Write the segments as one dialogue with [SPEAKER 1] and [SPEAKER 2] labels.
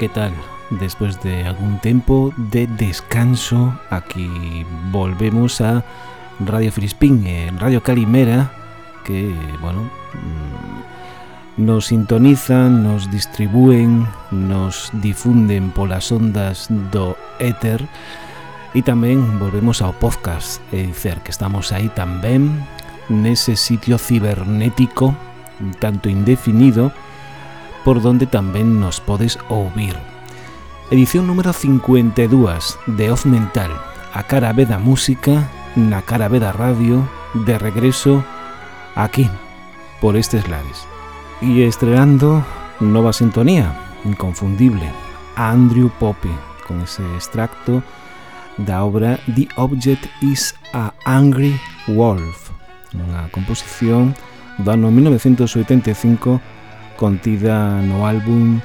[SPEAKER 1] que tal? Después de algún tempo de descanso, aquí volvemos a Radio Frispín, en Radio Calimera, que, bueno, mm, nos sintonizan, nos distribúen, nos difunden polas ondas do éter e tamén volvemos ao podcast, é dicer, que estamos aí tamén nese sitio cibernético tanto indefinido por donde tamén nos podes ouvir. Edición número 52 de Off Mental, a cara B da música, na cara B da radio, de regreso aquí, por estes lares. E estrenando nova sintonía, inconfundible, a Andrew Pope, con ese extracto da obra The Object is a Angry Wolf, unha composición do ano 1985 contida no álbum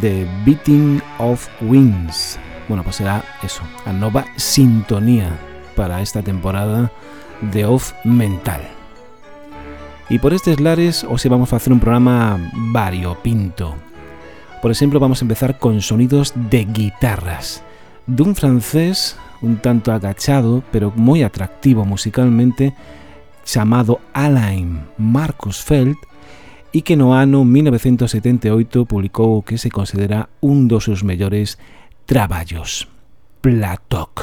[SPEAKER 1] The Beating of Wings. Bueno, pues será eso, a nova sintonía para esta temporada de Off Mental. E por estes lares, hoxe vamos a facer un programa variopinto. Por exemplo, vamos a empezar con sonidos de guitarras dun francés un tanto agachado, pero moi atractivo musicalmente, chamado Alain Marcus Feld, e que no ano 1978 publicou o que se considera un dos seus mellores traballos, Platoc.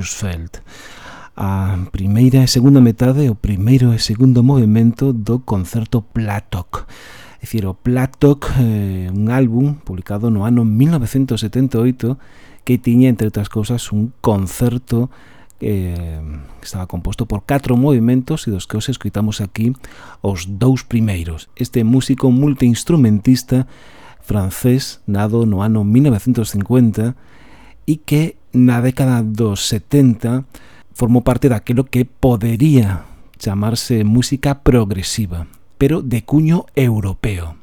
[SPEAKER 1] Lucasfeld a primeira e segunda metade, o primeiro e segundo movimento do concerto Platok. É dicir, o Platok, eh, un álbum publicado no ano 1978 que tiña, entre outras cousas, un concerto eh, que estaba composto por catro movimentos e dos que os escritamos aquí os dous primeiros. Este músico multiinstrumentista francés, nado no ano 1950, e que na década dos 70 formou parte daquilo que podería chamarse música progresiva, pero de cuño europeo.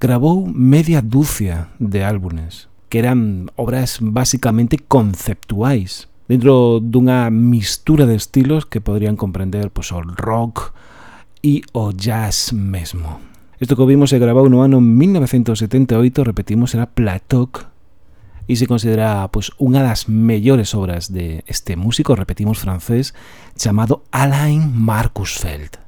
[SPEAKER 1] Grabou media dúcia de álbumes, que eran obras basicamente conceptuais, dentro dunha mistura de estilos que poderían comprender pois, o rock e o jazz mesmo. Isto que vimos e grabou no ano 1978, repetimos, era Platoc y se considera pues, una de las mejores obras de este músico, repetimos francés, llamado Alain Markusfeld.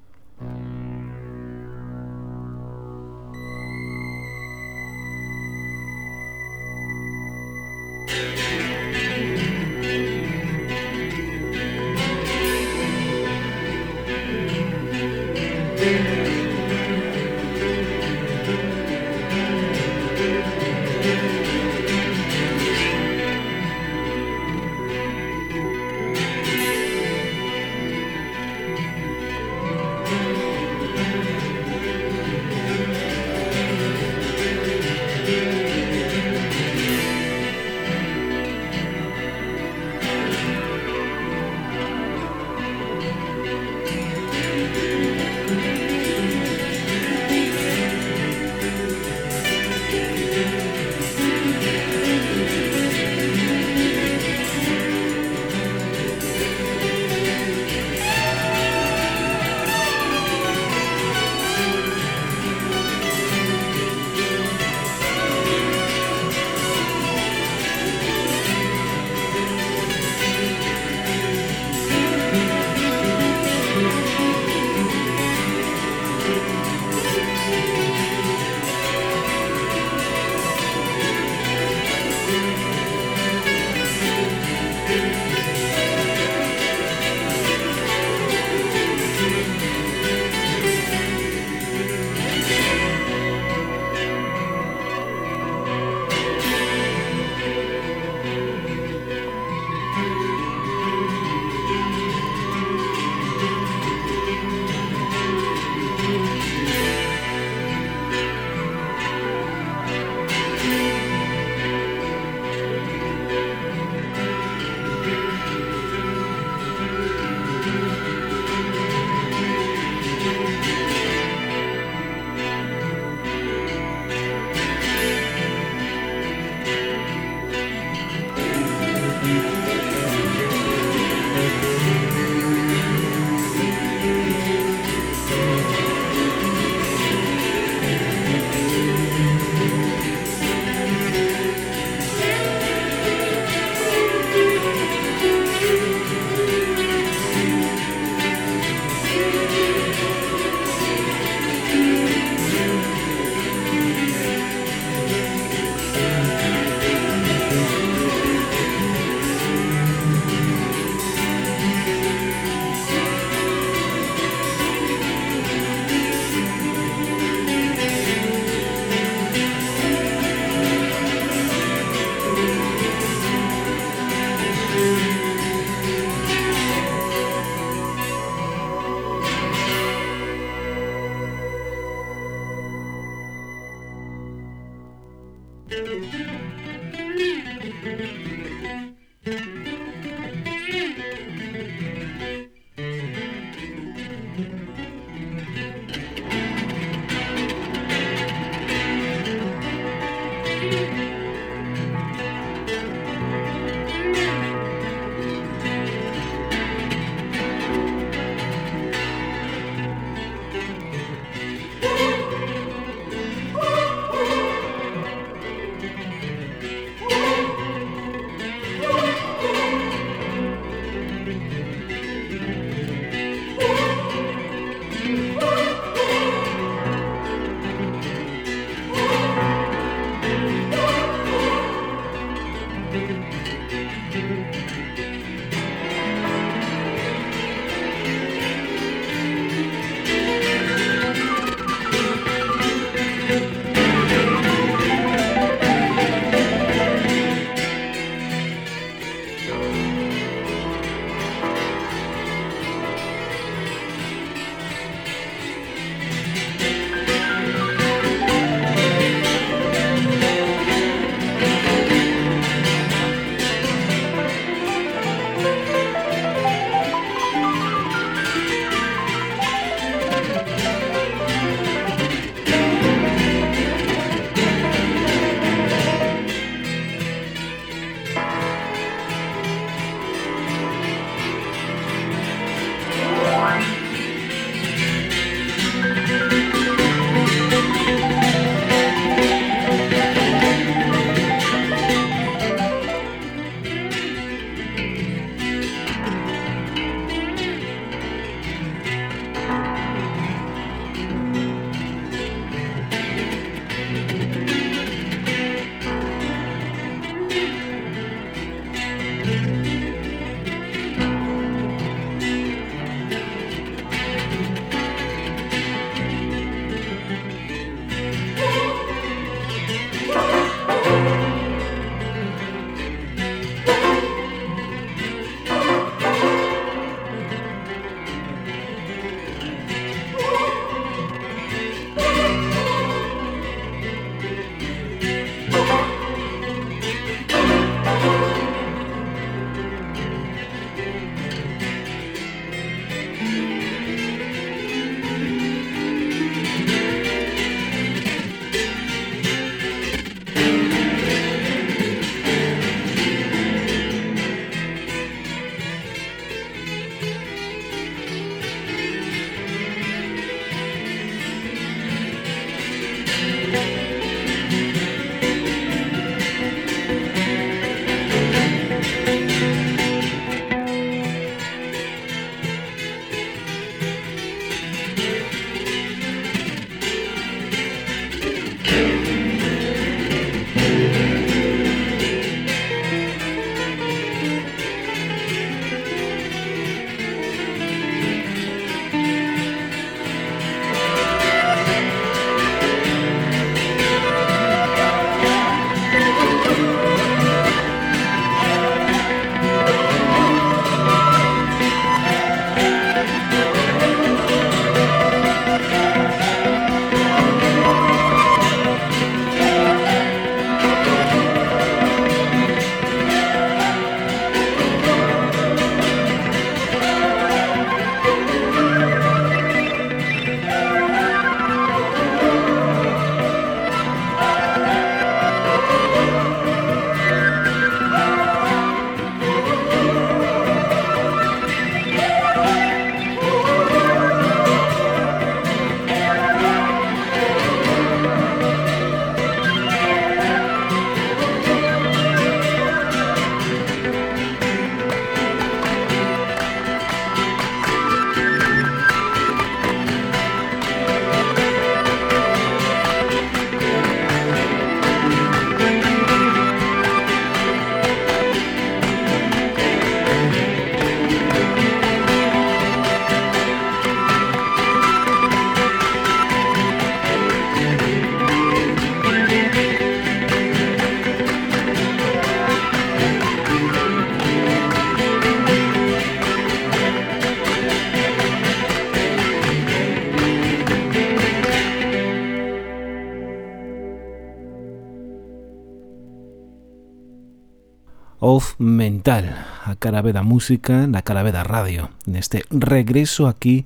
[SPEAKER 1] digital a cara B da música na cara B da radio. Neste regreso aquí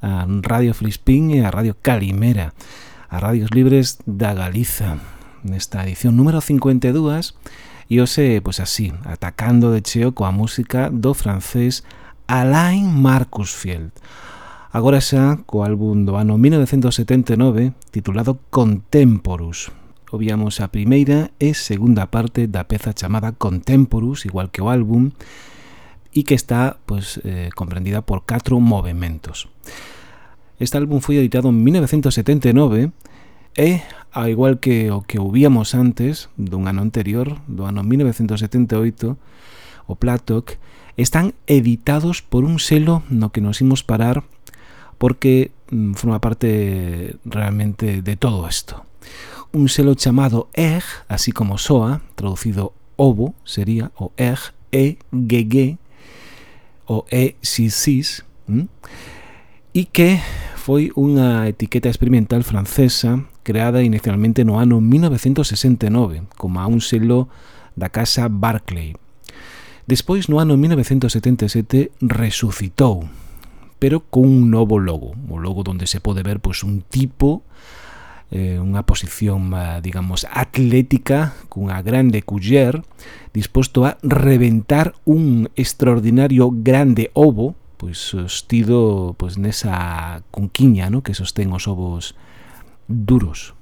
[SPEAKER 1] a Radio Flispín e a Radio Calimera a Radios Libres da Galiza. Nesta edición número 52 e hoxe, pois así, atacando de cheo coa música do francés Alain Marcusfield agora xa co álbum do ano 1979 titulado Contemporus obviamos a primeira e segunda parte da peza chamada Contemporus, igual que o álbum, e que está pois, eh, comprendida por catro movimentos. Este álbum foi editado en 1979 e, ao igual que o que ouvíamos antes dun ano anterior, do ano 1978, o Platoc, están editados por un selo no que nos imos parar porque mm, forma parte realmente de todo isto un selo chamado Egg, así como soa, traducido ovo sería, o er, Egg, G, o ECCs, e que foi unha etiqueta experimental francesa creada inicialmente no ano 1969 como a un selo da casa Barclay. Despois, no ano 1977, resucitou, pero con un novo logo, o logo donde se pode ver pois, un tipo eh, unha posición, eh, digamos, atlética, cunha grande culler, disposto a reventar un extraordinario grande ovo, pois sostido pois nesa conquiña no? que sostén os ovos duros.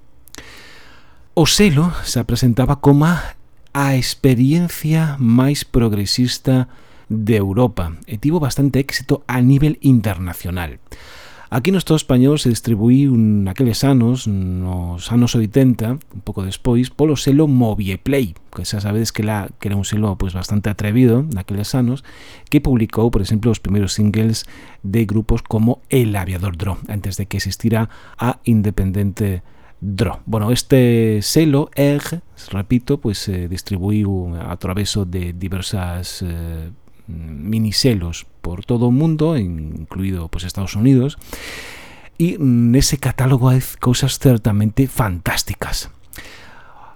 [SPEAKER 1] O selo se presentaba como a experiencia máis progresista de Europa e tivo bastante éxito a nivel internacional. Aquí no Estado español se distribuí naqueles anos, nos anos 80, un pouco despois, polo selo Movieplay, que xa sabedes que, la, que era un selo pois, bastante atrevido naqueles anos, que publicou, por exemplo, os primeiros singles de grupos como El Aviador Dro, antes de que existira a Independente Dro. Bueno, este selo, EG, repito, pois se distribuiu a traveso de diversas eh, miniselos por todo o mundo, incluído pues, Estados Unidos, e nese catálogo hai cousas certamente fantásticas.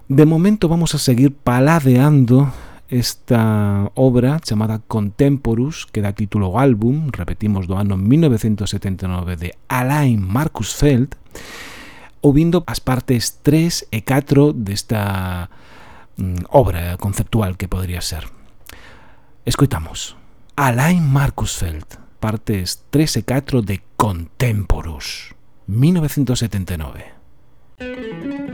[SPEAKER 1] De momento vamos a seguir paladeando esta obra chamada Contemporus, que dá título ao álbum, repetimos, do ano 1979 de Alain Marcus Feld, ouvindo as partes 3 e 4 desta mm, obra conceptual que podría ser. Escoitamos. Alain Marcusfeld, partes 3 e 4 de Contemporus, 1979.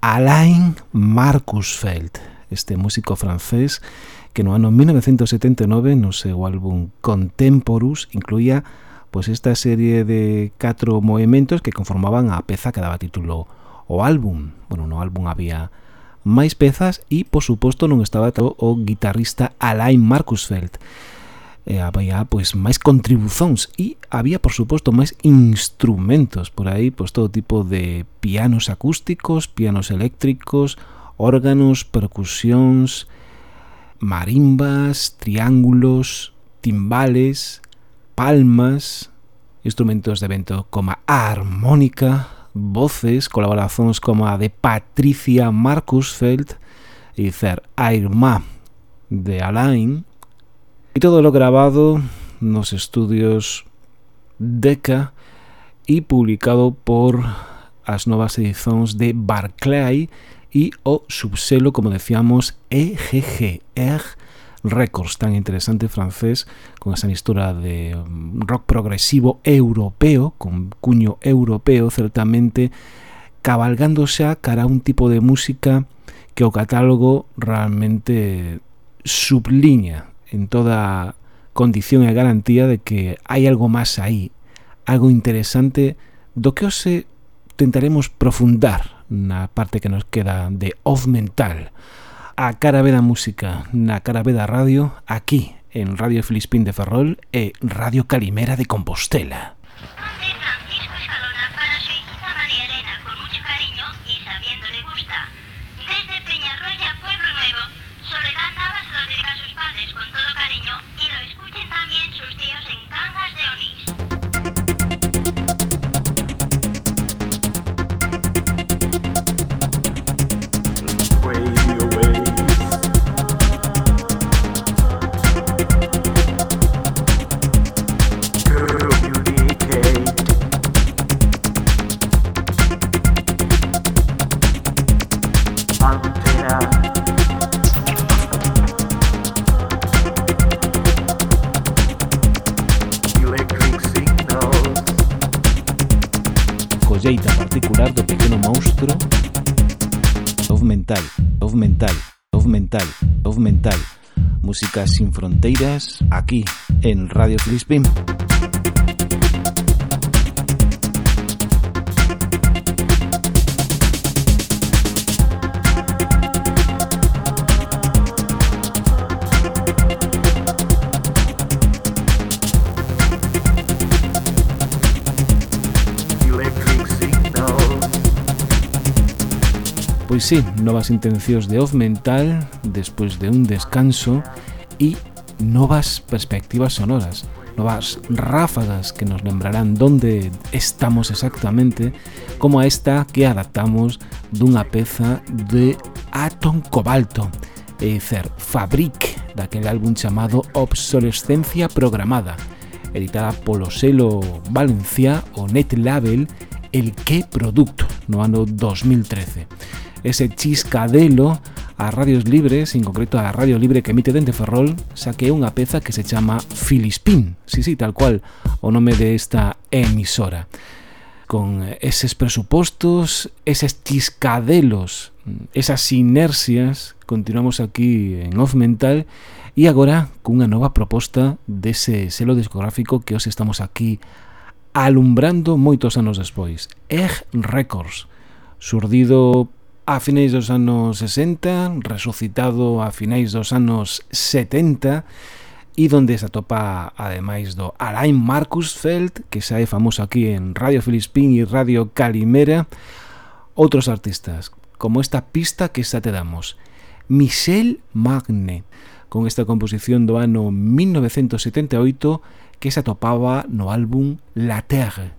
[SPEAKER 1] Alain Marcusfeld, este músico francés que no ano 1979 no seu álbum Contemporus incluía pois esta serie de catro movimentos que conformaban a peza que daba título ao álbum. Bueno, no álbum había máis pezas e, por suposto, non estaba o guitarrista Alain Marcusfeld. Eh, había pois máis contribuzóns e había por suposto máis instrumentos por aí, pois todo tipo de pianos acústicos, pianos eléctricos, órganos, percusións, marimbas, triángulos, timbales, palmas, instrumentos de vento como armónica, voces, colaboracións como de Patricia Marcusfeld e dicer a irmá de Alain, E todo lo grabado nos estudios DECA e publicado por as novas edicións de Barclay e o subselo, como decíamos, EGG, EG Records, tan interesante francés, con esa mistura de mm, rock progresivo europeo, con cuño europeo, certamente, cabalgando xa cara a un tipo de música que o catálogo realmente subliña en toda condición e garantía de que hai algo máis aí, algo interesante do que hoxe tentaremos profundar na parte que nos queda de off mental a cara da música na cara da radio aquí en Radio Filispín de Ferrol e Radio Calimera de Compostela. Sin fronteiras aquí en Radio Flispin. Pois sí, novas intencións de off mental despois de un descanso y novas perspectivas sonoras, novas ráfagas que nos lembrarán dónde estamos exactamente, como a esta que adaptamos dunha peza de Atom Cobalto, e dicer, Fabric, daquele álbum chamado Obsolescencia Programada, editada polo selo Valencia o Net Label El Que Producto no ano 2013. Ese chiscadelo a radios libres, en concreto a Radio Libre que emite dende Ferrol, saqué unha peza que se chama Filispín, sí, sí, tal cual, o nome desta esta emisora. Con eses presupostos, eses chiscadelos, esas inercias, continuamos aquí en Off Mental, e agora cunha nova proposta dese selo discográfico que os estamos aquí alumbrando moitos anos despois, Egg Records, surdido a finais dos anos 60, resucitado a finais dos anos 70, e donde se atopa ademais do Alain Marcusfeld, que xa é famoso aquí en Radio Filispín e Radio Calimera, outros artistas, como esta pista que xa te damos, Michel Magne, con esta composición do ano 1978 que se atopaba no álbum La Terre.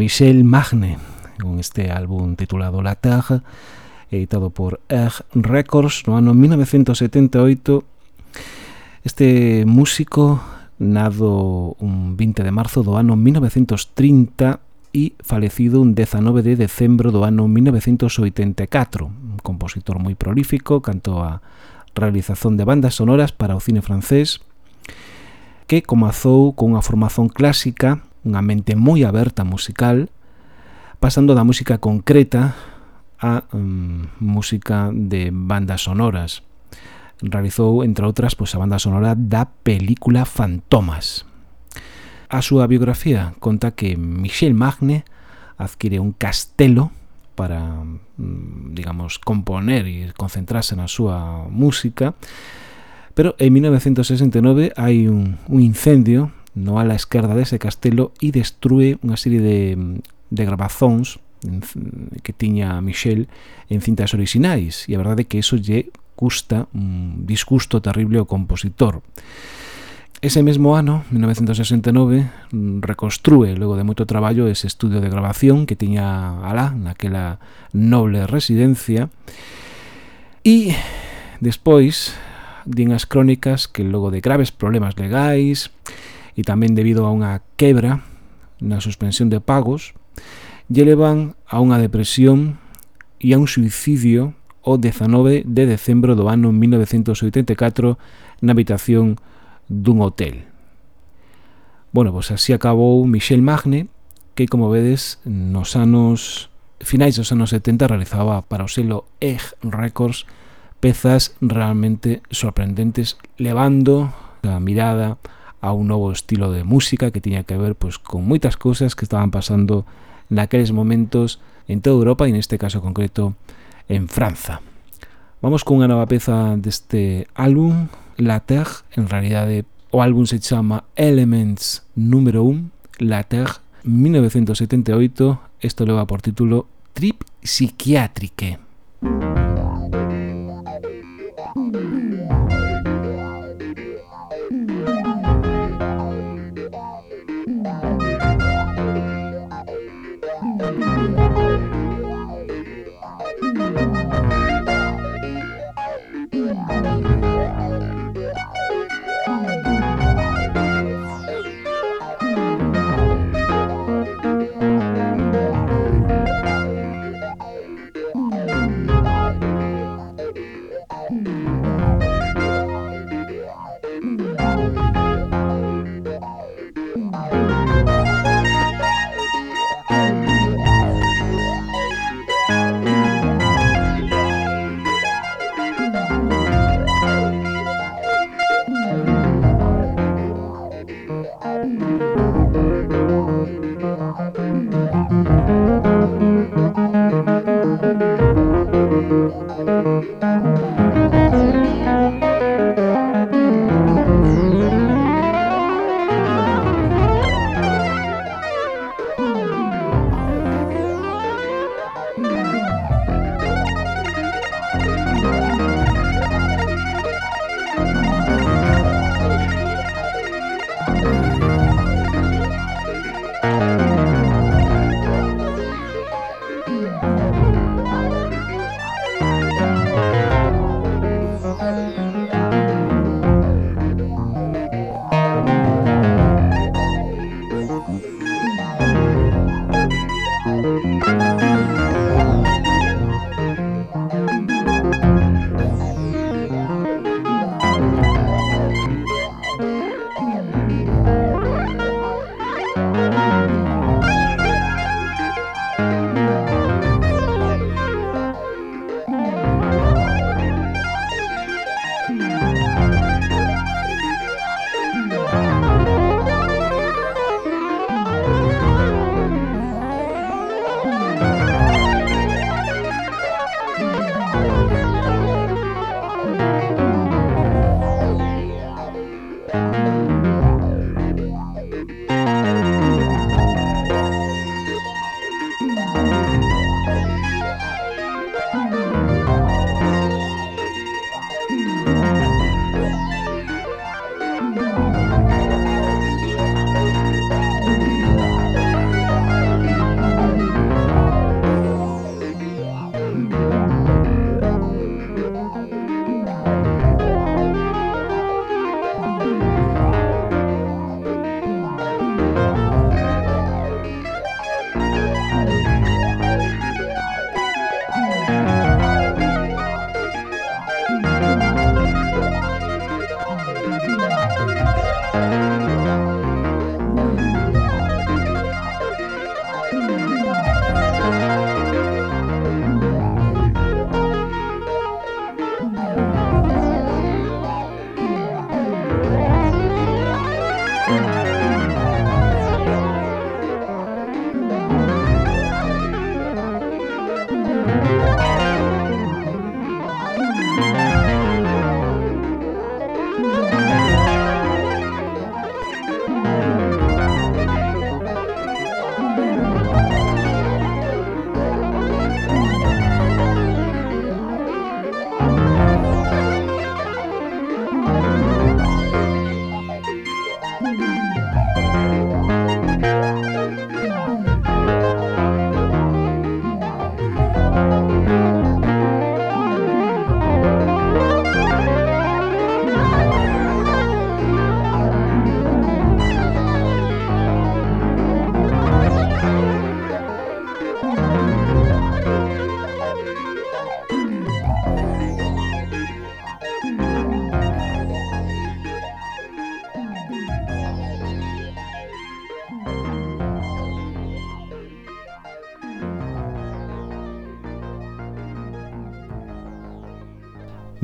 [SPEAKER 1] Michel Magne con este álbum titulado La Terre editado por Erg Records no ano 1978 este músico nado un 20 de marzo do ano 1930 e falecido un 19 de decembro do ano 1984 un compositor moi prolífico canto a realización de bandas sonoras para o cine francés que comazou con unha formación clásica unha mente moi aberta musical, pasando da música concreta a um, música de bandas sonoras. Realizou, entre outras, pois, a banda sonora da película Fantomas. A súa biografía conta que Michel Magne adquire un castelo para, mm, digamos, componer e concentrarse na súa música, pero en 1969 hai un, un incendio no ala esquerda dese castelo e destrue unha serie de, de grabazóns que tiña Michel en cintas orixinais e a verdade é que eso lle custa un disgusto terrible ao compositor. Ese mesmo ano, 1969, reconstrue logo de moito traballo, ese estudio de grabación que tiña alá, naquela noble residencia. E despois, din as crónicas que logo de graves problemas legais, e tamén debido a unha quebra na suspensión de pagos, lle levan a unha depresión e a un suicidio o 19 de decembro do ano 1984 na habitación dun hotel. Bueno, pois así acabou Michel Magne, que, como vedes, nos anos finais dos anos 70 realizaba para o selo Egg Records pezas realmente sorprendentes, levando a mirada a un novo estilo de música que tiña que ver pois, con moitas cousas que estaban pasando naqueles momentos en toda Europa e neste caso concreto en Franza. Vamos cunha nova peza deste álbum, La Terre, en realidade o álbum se chama Elements número 1, La Terre 1978, isto leva por título Trip Psiquiátrique. Música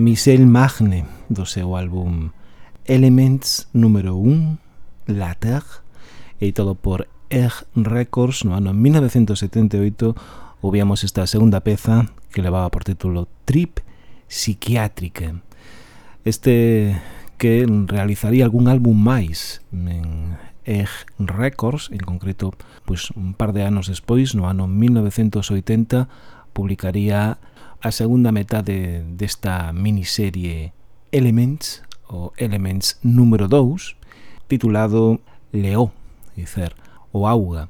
[SPEAKER 1] Michel Magne do seu álbum Elements número 1 La Terre editado por Air Records no ano 1978 ouvíamos esta segunda peza que levaba por título Trip Psiquiátrica. Este que realizaría algún álbum máis en Egg Records, en concreto, pois un par de anos despois, no ano 1980, publicaría a segunda metade desta miniserie Elements, o Elements número 2, titulado Leó, dicer, o auga.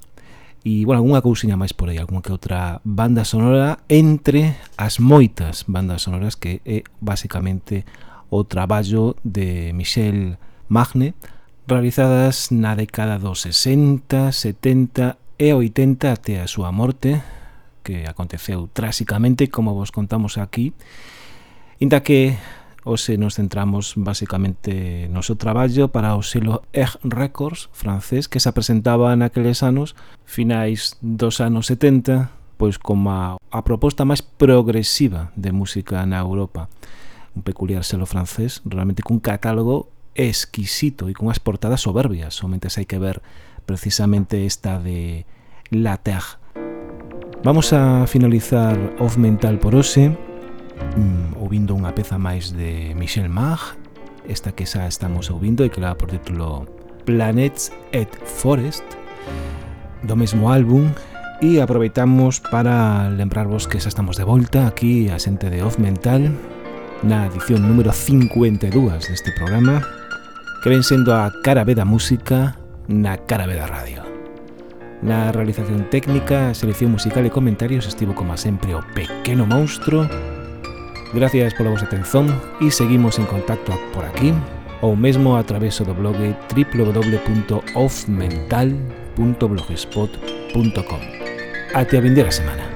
[SPEAKER 1] E, bueno, algunha cousiña máis por aí, algunha que outra banda sonora entre as moitas bandas sonoras que é basicamente o traballo de Michel Magne, realizadas na década dos 60, 70 e 80 até a súa morte, que aconteceu trásicamente, como vos contamos aquí, inda que hoxe nos centramos basicamente no seu traballo para o selo Egg Records francés que se apresentaba naqueles anos, finais dos anos 70, pois como a, a proposta máis progresiva de música na Europa. Un peculiar selo francés, realmente cun catálogo exquisito e cunhas portadas soberbias, somente hai que ver precisamente esta de La Terre, Vamos a finalizar Off Mental por hoxe mm, ouvindo unha peza máis de Michel Mag esta que xa estamos ouvindo e que leva por título Planets et Forest do mesmo álbum e aproveitamos para lembrarvos que xa estamos de volta aquí a xente de Off Mental na edición número 52 deste programa que ven sendo a cara B da música na cara B da radio. Na realización técnica, selección musical e comentarios estivo como sempre o pequeno monstro. Gracias pola vosa atención e seguimos en contacto por aquí ou mesmo a través do blog www.offmental.blogspot.com. Até a vindeira semana.